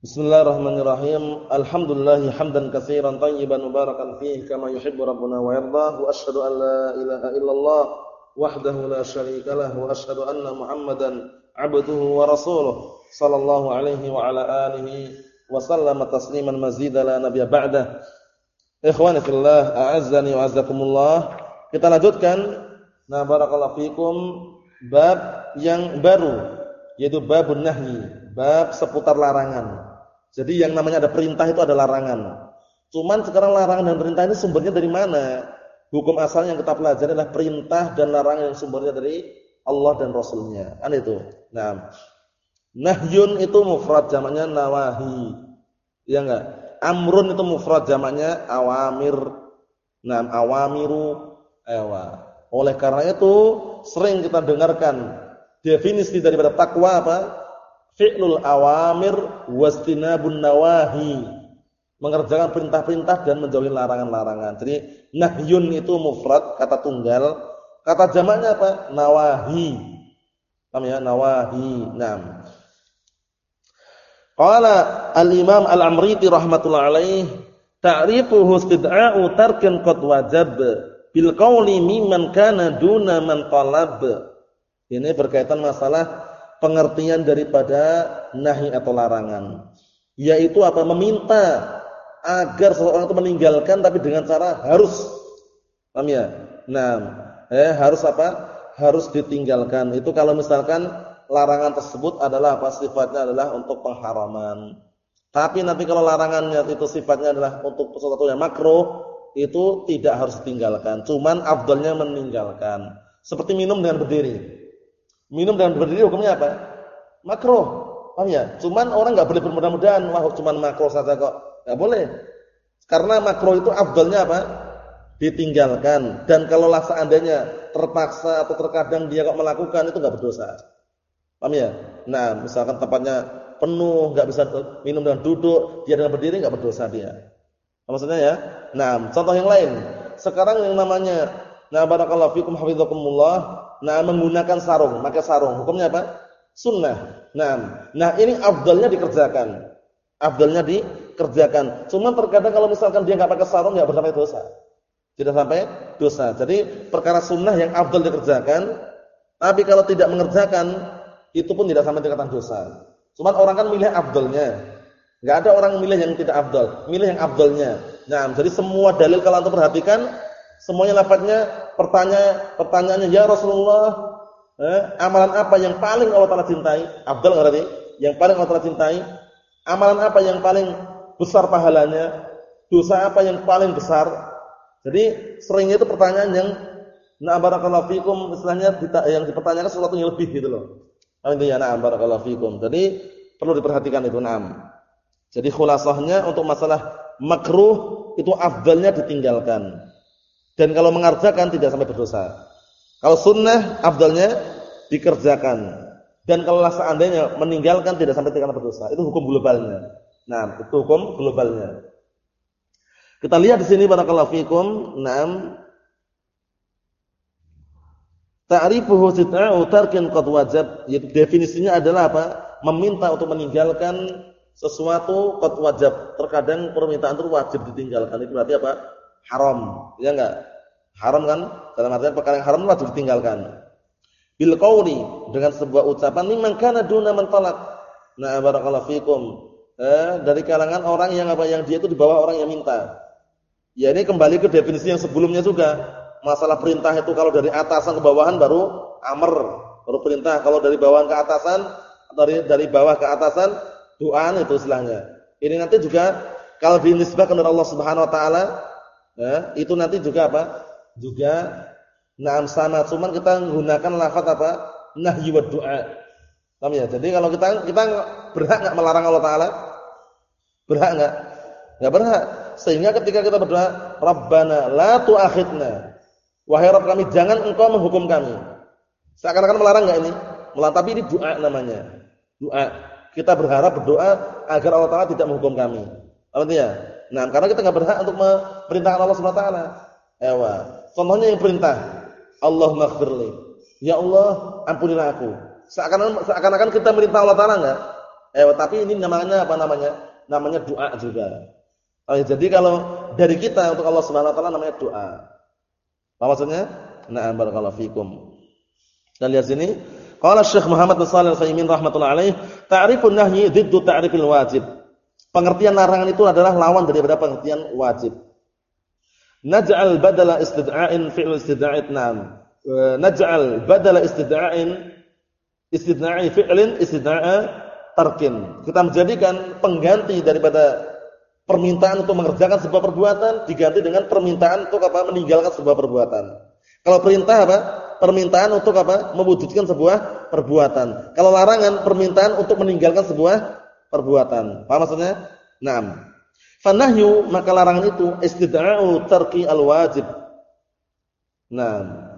Bismillahirrahmanirrahim. Alhamdulillah hamdan katsiran tayyiban mubarakan fihi kama yuhibbu rabbuna wa yarda. Wa asyhadu an la ilaha illallah wahdahu la syarika lah wa asyhadu anna Muhammadan 'abduhu wa rasuluh sallallahu alaihi wa ala alihi wa sallama tasliman mazida la nabiyya ba'dah. Ikhwani fillah, a'azzani wa azzakumullah. Kita lanjutkan. Nah, barakallahu fikum bab yang baru yaitu babun nahyi, bab seputar larangan. Jadi yang namanya ada perintah itu ada larangan. Cuman sekarang larangan dan perintah ini sumbernya dari mana? Hukum asal yang kita pelajari adalah perintah dan larangan yang sumbernya dari Allah dan Rasulnya. Kan itu. Nah, nahyun itu mufrad jamaknya nawahi. Ya enggak? Amrun itu mufrad jamaknya awamir. Nah, awamiru. Ewa. Oleh karena itu sering kita dengarkan definisi daripada takwa apa? Fi'lul awamir wastinabun nawahi mengerjakan perintah-perintah dan menjauhi larangan-larangan. Jadi nahyun itu mufrad kata tunggal, kata jamaknya apa? nawahi. Paham ya? Nawahi. Naam. Qala al-Imam Al-Amriti rahmatullah alaih, ta'rifuhu istid'a'u tarkin qad wajab bil qawli mimman kana duna man talab. Ini berkaitan masalah pengertian daripada nahi atau larangan. Yaitu apa? Meminta agar seseorang itu meninggalkan tapi dengan cara harus. Paham ya? Nah eh harus apa? Harus ditinggalkan. Itu kalau misalkan larangan tersebut adalah apa? Sifatnya adalah untuk pengharaman. Tapi nanti kalau larangannya itu sifatnya adalah untuk sesuatu yang makruh itu tidak harus ditinggalkan. Cuman afdalnya meninggalkan. Seperti minum dengan berdiri Minum dengan berdiri hukumnya apa? Makruh. Paham ya? Cuman orang enggak boleh bermudah-mudahan, wah cuman makruh saja kok. Enggak boleh. Karena makruh itu afdalnya apa? Ditinggalkan. Dan kalau lah seandainya terpaksa atau terkadang dia kok melakukan itu enggak berdosa. Paham ya? Nah, misalkan tempatnya penuh, enggak bisa minum dengan duduk, dia dengan berdiri enggak berdosa dia. Maksudnya ya? Nah, contoh yang lain. Sekarang yang namanya Nah, barakallahu fikum hafizakumullah Nah, menggunakan sarung, maka sarung. Hukumnya apa? Sunnah. Nah, nah ini afdalnya dikerjakan. Afdalnya dikerjakan. Cuma terkadang kalau misalkan dia nggak pakai sarung nggak sampai dosa. Tidak sampai dosa. Jadi perkara sunnah yang afdal dikerjakan, tapi kalau tidak mengerjakan itu pun tidak sampai tingkatan dosa. Cuma orang kan milih afdalnya. Nggak ada orang milih yang tidak afdal, milih yang afdalnya. Nah, jadi semua dalil kalau antum perhatikan semuanya lafadznya pertanyaan pertanyaannya ya Rasulullah, eh, amalan apa yang paling Allah Taala cintai? Abdul ngerti? Yang paling Allah Taala cintai? Amalan apa yang paling besar pahalanya? Dosa apa yang paling besar? Jadi seringnya itu pertanyaan yang na barakallahu fikum istilahnya yang dipertanyakan sesuatu yang lebih gitu loh. Ini ya na barakallahu fikum. Jadi perlu diperhatikan itu enam. Jadi khulasahnya untuk masalah makruh itu afdalnya ditinggalkan. Dan kalau mengerjakan tidak sampai berdosa. Kalau sunnah afdalnya dikerjakan. Dan kalau seandainya meninggalkan tidak sampai tinggal berdosa. Itu hukum globalnya. Nah, itu hukum globalnya. Kita lihat di sini barakallahu fikum. Naam. Ta'rifuhu sit'a'u tarkin qad wajab. Yaitu definisinya adalah apa? Meminta untuk meninggalkan sesuatu qad wajab. Terkadang permintaan itu wajib ditinggalkan. Itu berarti apa? Haram. Ya enggak? Haram kan? Dalam artian perkara yang haram wajib ditinggalkan. Bil qawli dengan sebuah ucapan mimman kana duna man talaq. Nah, barakallahu fikum. Eh, dari kalangan orang yang apa yang dia itu di bawah orang yang minta. Ya ini kembali ke definisi yang sebelumnya juga. Masalah perintah itu kalau dari atasan ke bawahan baru amr, baru perintah. Kalau dari bawahan ke atasan, dari dari bawah ke atasan doa itu istilahnya. Ini nanti juga kalau dinisbahkan kepada Allah Subhanahu wa taala, eh, itu nanti juga apa? juga na'am sama cuman kita menggunakan lafaz apa? Nahyi wa du'a. Paham ya? Jadi kalau kita kita berhak enggak melarang Allah taala? Berhak enggak enggak berhak. Sehingga ketika kita berdoa rabbana la tu'akhidna. Wahai rabb kami jangan engkau menghukum kami. Seakan-akan melarang enggak ini? Melarang. Tapi ini doa namanya. Doa kita berharap berdoa agar Allah taala tidak menghukum kami. Paham ya nah karena kita enggak berhak untuk memerintahkan Allah Subhanahu wa taala ewa Contohnya yang perintah, Allah maghfirli. Ya Allah, ampunilah aku. Seakan-akan seakan kita merintah Allah Taala enggak? Eh, tapi ini namanya apa namanya? Namanya doa juga. Oh, jadi kalau dari kita untuk Allah Subhanahu wa taala namanya doa. Apa maksudnya? Na'am barakallahu fikum. Dan lihat sini, qala Syekh Muhammad bin Shalih Al-Utsaimin rahimatullah alaih, ta'rifun nahyi ta'rifil wajib. Pengertian larangan itu adalah lawan daripada pengertian wajib. Naj'al badala istid'a'in fi'l istid'a'it na'am. Naj'al badala istid'a'in istid'a'i fi'lin istid'a'a tarkin. Kita menjadikan pengganti daripada permintaan untuk mengerjakan sebuah perbuatan diganti dengan permintaan untuk apa? meninggalkan sebuah perbuatan. Kalau perintah apa? Permintaan untuk apa? mewujudkan sebuah perbuatan. Kalau larangan permintaan untuk meninggalkan sebuah perbuatan. Paham maksudnya? Naam. Fanahyu maka larangan itu istid'a'u tarki al-wajib. Naam.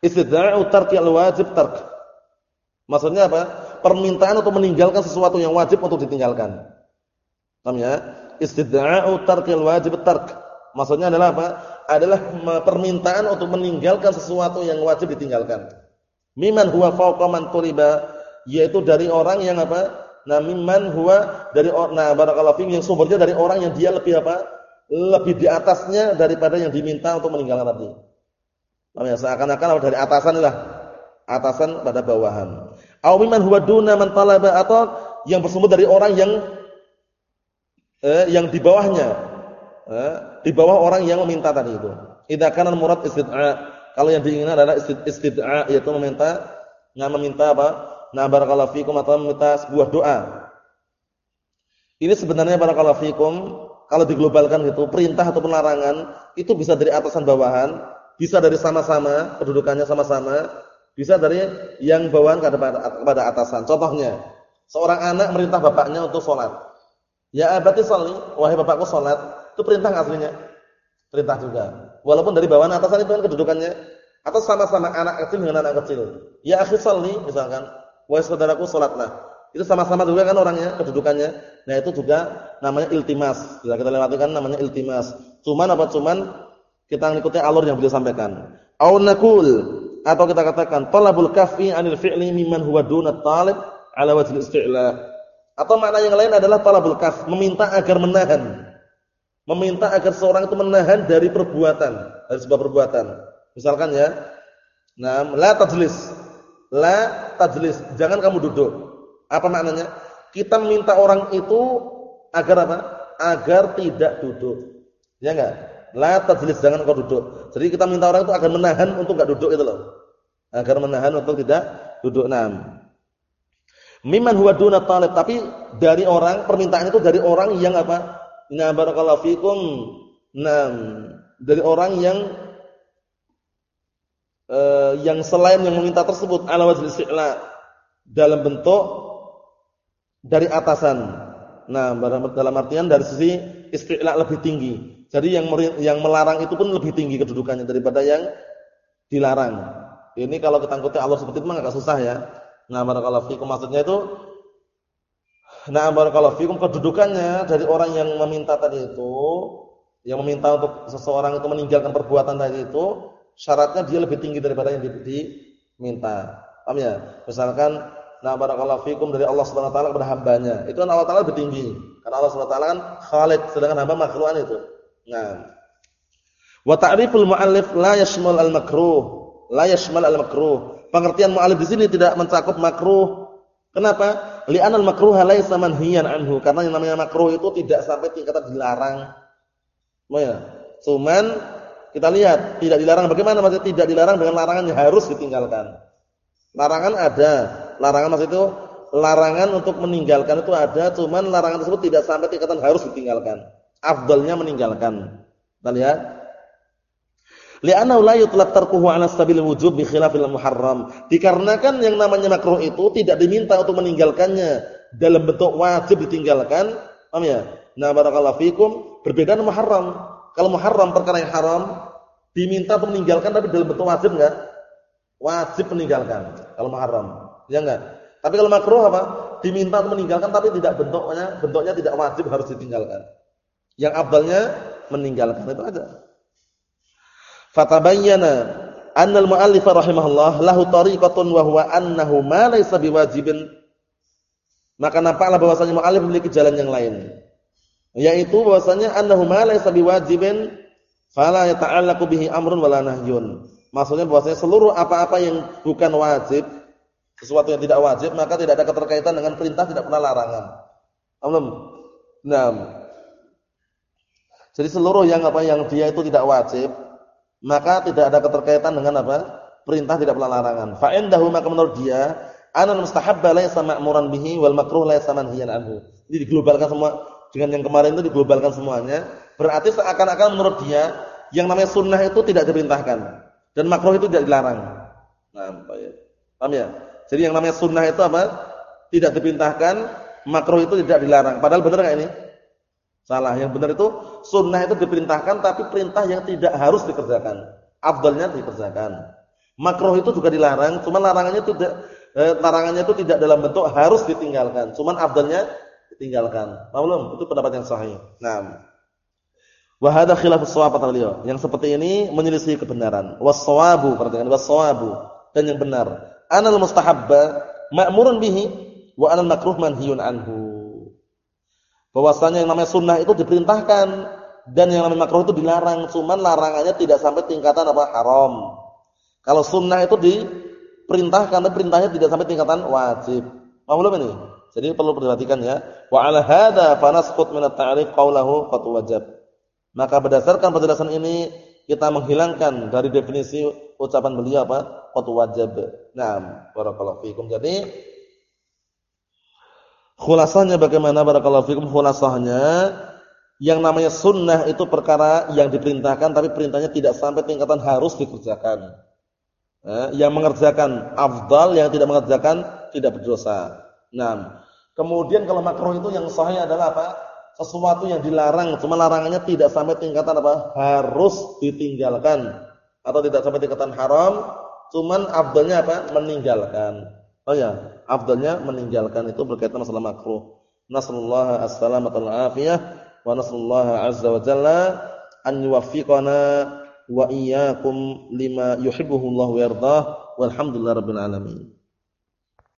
Istid'a'u tarki al-wajib tark. Maksudnya apa? Permintaan untuk meninggalkan sesuatu yang wajib untuk ditinggalkan. Paham ya? Istid'a'u tarkil wajib tark. Maksudnya adalah apa? Adalah permintaan untuk meninggalkan sesuatu yang wajib ditinggalkan. Miman huwa fawqa man tuliba, yaitu dari orang yang apa? Nah, miman huwa dari nah barakallahu fiik yang sumbernya dari orang yang dia lebih apa? Lebih di atasnya daripada yang diminta untuk meninggalkan tadi. Paham ya? Seakan-akan dari atasan lah. Atasan pada bawahan. Aw miman huwa duna man talaba atau yang bersumber dari orang yang eh, yang di bawahnya eh, di bawah orang yang meminta tadi itu. Idza kana murad istid'a. Kalau yang diinginkan adalah istid'a yaitu meminta nggak meminta apa? Na barakallahu fikum atau meminta sebuah doa. Ini sebenarnya barakallahu fikum kalau diglobalkan gitu, perintah atau larangan itu bisa dari atasan bawahan, bisa dari sama-sama, kedudukannya sama-sama, bisa dari yang bawahan kepada atasan. Contohnya, seorang anak merintah bapaknya untuk sholat. Ya abati sholli, wahai bapakku sholat. Itu perintah aslinya. Perintah juga. Walaupun dari bawahan atasan itu kan kedudukannya. Atau sama-sama anak kecil dengan anak kecil. Ya akhi sholli, misalkan. Wahai saudaraku sholatlah. Itu sama-sama juga kan orangnya, kedudukannya. Nah itu juga namanya iltimas. Bila kita lewati kan namanya iltimas. Cuman apa? Cuman kita mengikuti alur yang beliau sampaikan. Au atau kita katakan talabul kafi anil fi'li mimman huwa dunat talib ala wajhil isti'la. Atau makna yang lain adalah talabul kaf, meminta agar menahan. Meminta agar seorang itu menahan dari perbuatan, dari sebuah perbuatan. Misalkan ya, nah, la tajlis. La tajlis, jangan kamu duduk. Apa maknanya? Kita meminta orang itu agar apa? Agar tidak duduk. Ya enggak? La tajlis, jangan kau duduk. Jadi kita minta orang itu agar menahan untuk enggak duduk itu loh. Agar menahan untuk tidak duduk. Nah, Miman huwa duna talib, tapi dari orang permintaan itu dari orang yang apa? Nah barakallahu fikum. Nah, dari orang yang uh, yang selain yang meminta tersebut ala wajhil isti'la dalam bentuk dari atasan. Nah, dalam artian dari sisi isti'la lebih tinggi. Jadi yang yang melarang itu pun lebih tinggi kedudukannya daripada yang dilarang. Ini kalau kita ngikuti Allah seperti itu mah agak susah ya. Nah, barakallahu fikum maksudnya itu Nah, barakallahu fikum kedudukannya dari orang yang meminta tadi itu, yang meminta untuk seseorang itu meninggalkan perbuatan tadi itu, syaratnya dia lebih tinggi daripada yang diminta. Paham ya? Misalkan nah barakallahu fikum dari Allah Subhanahu wa taala kepada hambanya. Itu kan Allah taala lebih tinggi. Karena Allah Subhanahu wa taala kan Khaliq sedangkan hamba makhlukan itu. Nah. Wa ta'riful mu'allif la yashmal al-makruh, la yashmal al-makruh pengertian mu'alif di sini tidak mencakup makruh. Kenapa? Li'anal makruh laisa manhiyan anhu. Karena yang namanya makruh itu tidak sampai tingkatan dilarang. Ya. Cuman kita lihat tidak dilarang bagaimana maksudnya tidak dilarang dengan larangan yang harus ditinggalkan. Larangan ada. Larangan maksud itu larangan untuk meninggalkan itu ada, cuman larangan tersebut tidak sampai tingkatan harus ditinggalkan. Afdalnya meninggalkan. Kita lihat Li'annahu la yutlaq tarkuhu 'ala sabil wujub bi khilafil muharram. Dikarenakan yang namanya makruh itu tidak diminta untuk meninggalkannya dalam bentuk wajib ditinggalkan. Paham ya? Nah, barakallahu fikum, berbeda dengan muharram. Kalau muharram perkara yang haram diminta untuk meninggalkan tapi dalam bentuk wajib enggak? Wajib meninggalkan kalau muharram. Ya enggak? Tapi kalau makruh apa? Diminta untuk meninggalkan tapi tidak bentuknya bentuknya tidak wajib harus ditinggalkan. Yang abdalnya meninggalkan itu aja. Fatabayyana annal mu'allif rahimahullah lahu tariqatun wa huwa annahu ma laysa biwajibin Maka nampaklah bahwasanya mu'alif memiliki jalan yang lain. Yaitu bahwasanya annahu ma laysa biwajibin fala yata'allaqu bihi amrun wala nahyun. Maksudnya bahwasanya seluruh apa-apa yang bukan wajib, sesuatu yang tidak wajib, maka tidak ada keterkaitan dengan perintah, tidak pernah larangan. Belum? Nah. Jadi seluruh yang apa yang dia itu tidak wajib, maka tidak ada keterkaitan dengan apa? Perintah tidak pernah larangan. Fa indahu maka menurut dia anal mustahabba laysa ma'muran bihi wal makruh laysa manhiyan anhu. Jadi diglobalkan semua dengan yang kemarin itu diglobalkan semuanya. Berarti seakan-akan menurut dia yang namanya sunnah itu tidak diperintahkan dan makruh itu tidak dilarang. Nah, ya. Paham ya? Jadi yang namanya sunnah itu apa? Tidak diperintahkan, makruh itu tidak dilarang. Padahal benar enggak ini? Salah. Yang benar itu sunnah itu diperintahkan tapi perintah yang tidak harus dikerjakan. Afdalnya dikerjakan. Makruh itu juga dilarang, cuma larangannya tidak eh, larangannya itu tidak dalam bentuk harus ditinggalkan, cuman afdalnya ditinggalkan. Paham Itu pendapat yang sahih. Nah, wa hadza khilafus shawab beliau. Yang seperti ini menyelisih kebenaran. Was-shawabu, perhatikan was-shawabu dan yang benar. Anal mustahabba ma'murun bihi wa anal makruh manhiyun anhu. Bahwasanya yang namanya sunnah itu diperintahkan dan yang namanya makruh itu dilarang, cuman larangannya tidak sampai tingkatan apa haram. Kalau sunnah itu di perintah karena perintahnya tidak sampai tingkatan wajib. Paham belum ini? Jadi perlu perhatikan ya. Wa 'ala hadza fanasqut min at-ta'rif qawluhu qad wajab. Maka berdasarkan penjelasan ini kita menghilangkan dari definisi ucapan beliau apa? Qad wajab. Naam, barakallahu fikum. Jadi khulasahnya bagaimana barakallahu fikum? Khulasahnya yang namanya sunnah itu perkara yang diperintahkan tapi perintahnya tidak sampai tingkatan harus dikerjakan eh, yang mengerjakan afdal, yang tidak mengerjakan tidak berdosa. Nah, kemudian kalau makruh itu yang sahih adalah apa? Sesuatu yang dilarang, cuma larangannya tidak sampai tingkatan apa? Harus ditinggalkan atau tidak sampai tingkatan haram, cuman afdalnya apa? Meninggalkan. Oh ya, afdalnya meninggalkan itu berkaitan masalah makruh. Nasallallahu as-salamata wal afiyah wa nasallahu azza wa jalla an yuwaffiqana wa iyyakum lima yuhibbuhu Allah wa yardah walhamdulillah rabbil alamin